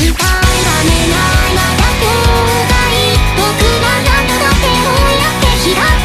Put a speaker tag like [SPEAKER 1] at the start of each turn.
[SPEAKER 1] 僕は何度だって追いやって開く